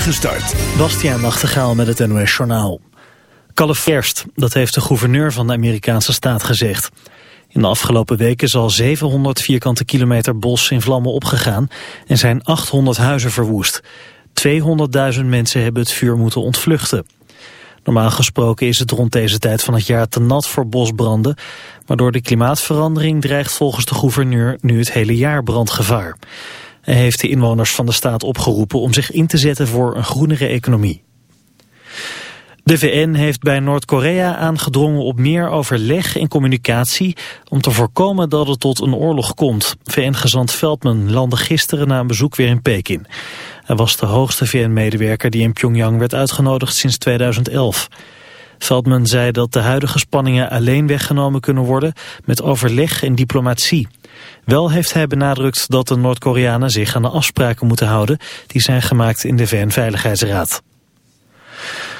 spoedige start. Bastiaan Nachtegaal met het NOS Journaal. Californië, dat heeft de gouverneur van de Amerikaanse staat gezegd. In de afgelopen weken is al 700 vierkante kilometer bos in vlammen opgegaan en zijn 800 huizen verwoest. 200.000 mensen hebben het vuur moeten ontvluchten. Normaal gesproken is het rond deze tijd van het jaar te nat voor bosbranden, maar door de klimaatverandering dreigt volgens de gouverneur nu het hele jaar brandgevaar. Hij heeft de inwoners van de staat opgeroepen om zich in te zetten voor een groenere economie. De VN heeft bij Noord-Korea aangedrongen op meer overleg en communicatie om te voorkomen dat het tot een oorlog komt. VN-gezant Veldman landde gisteren na een bezoek weer in Peking. Hij was de hoogste VN-medewerker die in Pyongyang werd uitgenodigd sinds 2011. Veldman zei dat de huidige spanningen alleen weggenomen kunnen worden met overleg en diplomatie. Wel heeft hij benadrukt dat de Noord-Koreanen zich aan de afspraken moeten houden die zijn gemaakt in de VN-veiligheidsraad.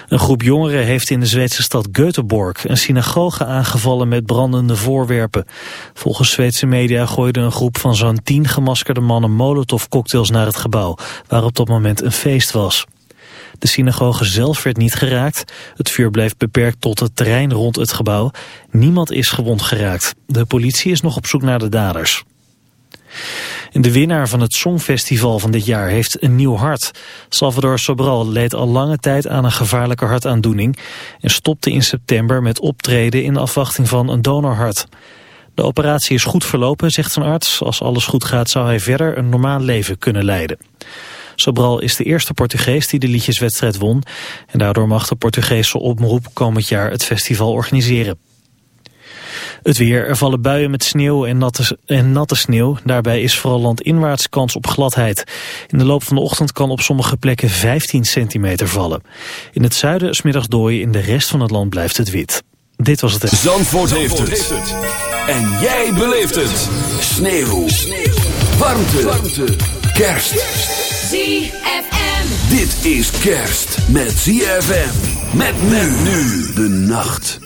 Een groep jongeren heeft in de Zweedse stad Göteborg een synagoge aangevallen met brandende voorwerpen. Volgens Zweedse media gooide een groep van zo'n tien gemaskerde mannen molotovcocktails naar het gebouw, waar op dat moment een feest was. De synagoge zelf werd niet geraakt. Het vuur bleef beperkt tot het terrein rond het gebouw. Niemand is gewond geraakt. De politie is nog op zoek naar de daders. De winnaar van het Songfestival van dit jaar heeft een nieuw hart. Salvador Sobral leed al lange tijd aan een gevaarlijke hartaandoening... en stopte in september met optreden in afwachting van een donorhart. De operatie is goed verlopen, zegt zijn arts. Als alles goed gaat zou hij verder een normaal leven kunnen leiden. Sobral is de eerste Portugees die de liedjeswedstrijd won. En daardoor mag de Portugese omroep komend jaar het festival organiseren. Het weer. Er vallen buien met sneeuw en natte, en natte sneeuw. Daarbij is vooral landinwaarts kans op gladheid. In de loop van de ochtend kan op sommige plekken 15 centimeter vallen. In het zuiden smiddags dooien, in de rest van het land blijft het wit. Dit was het. Zandvoort, Zandvoort heeft, het. En jij beleeft het. Sneeuw. sneeuw. Warmte. Warmte. Kerst. ZFM. Dit is kerst met ZFM. Met men nu de nacht.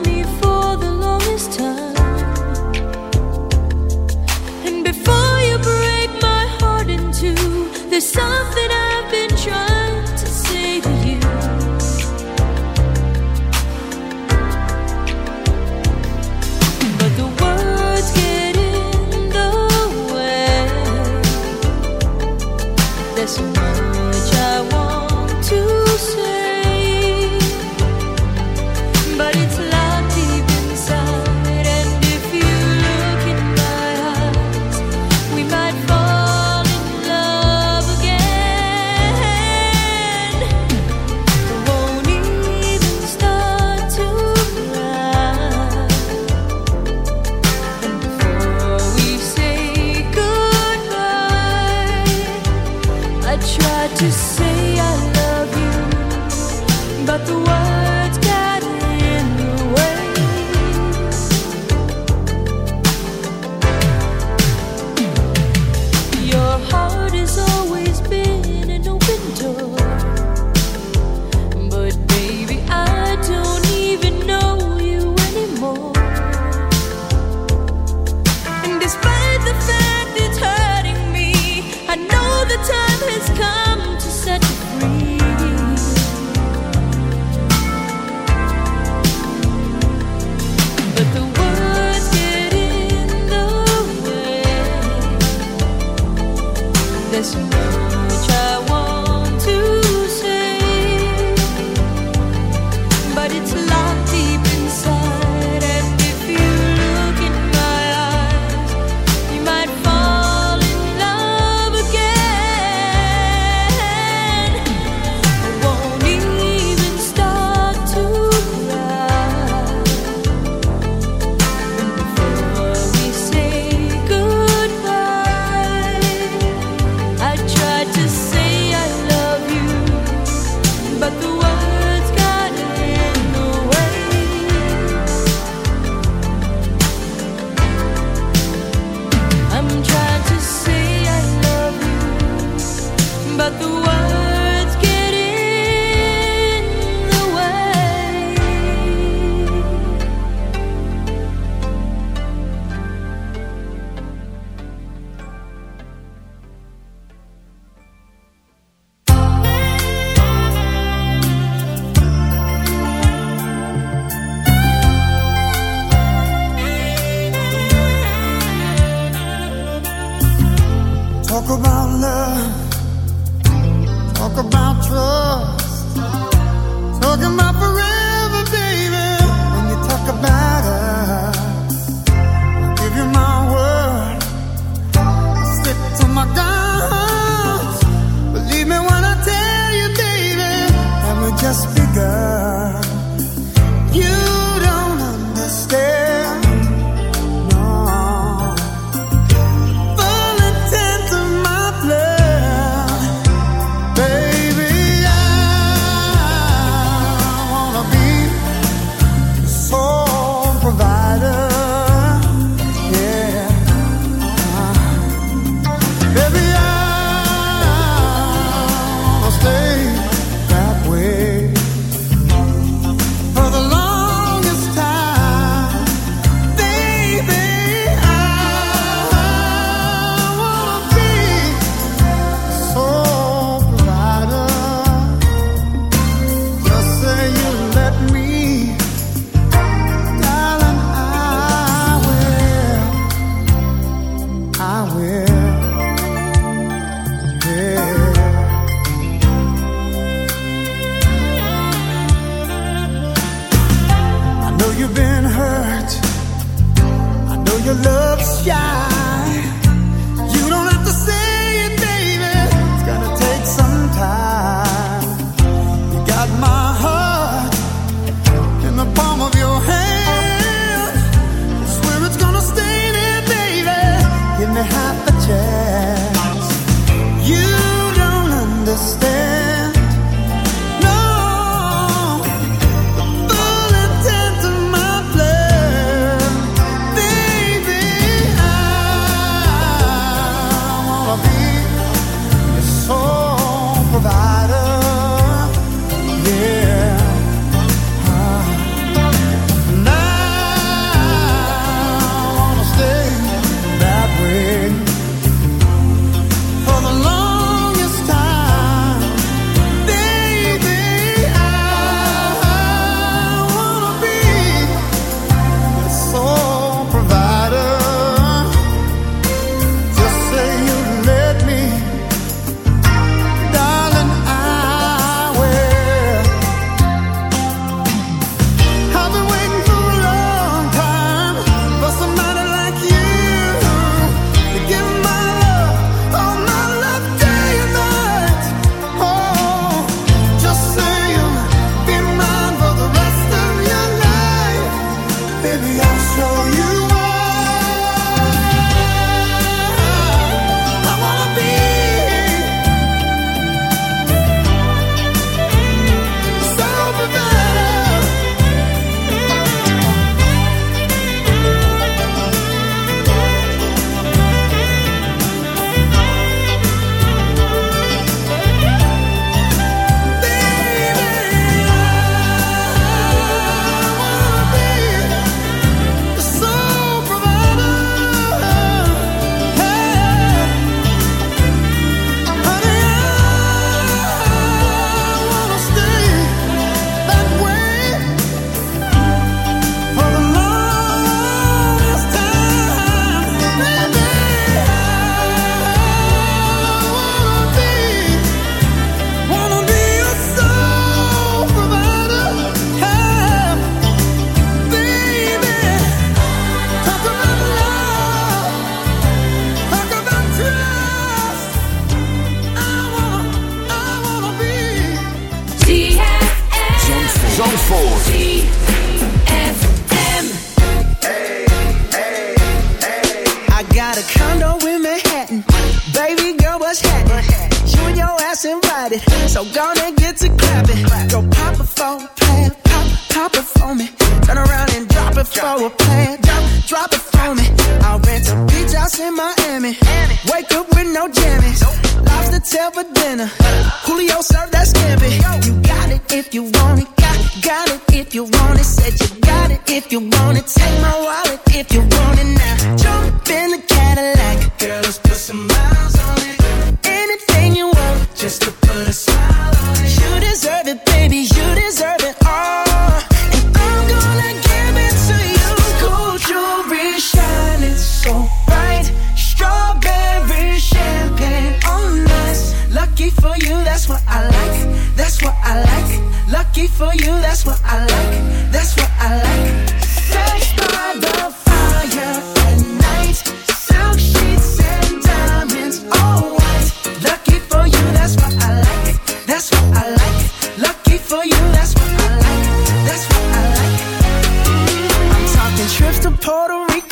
something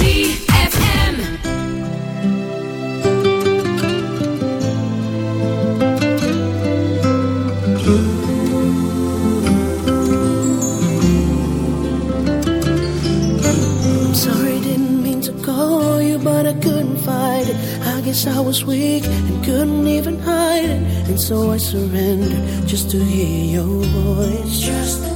ZFM. I'm sorry didn't mean to call you but I couldn't fight it. I guess I was weak and couldn't even hide it. And so I surrendered just to hear your voice. Just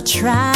another try.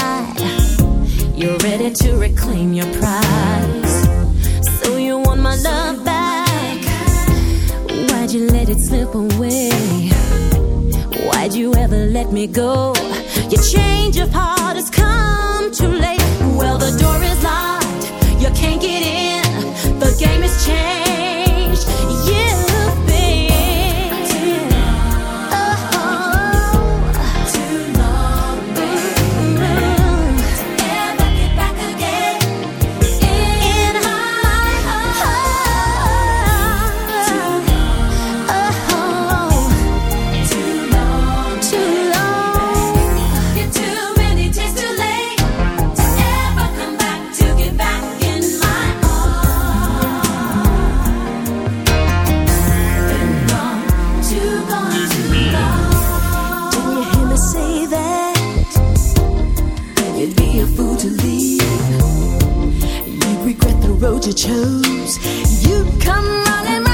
You chose. You'd come running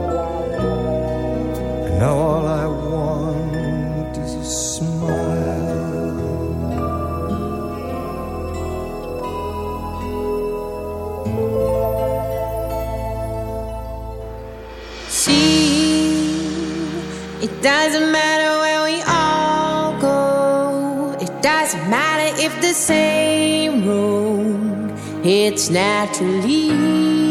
it's naturally.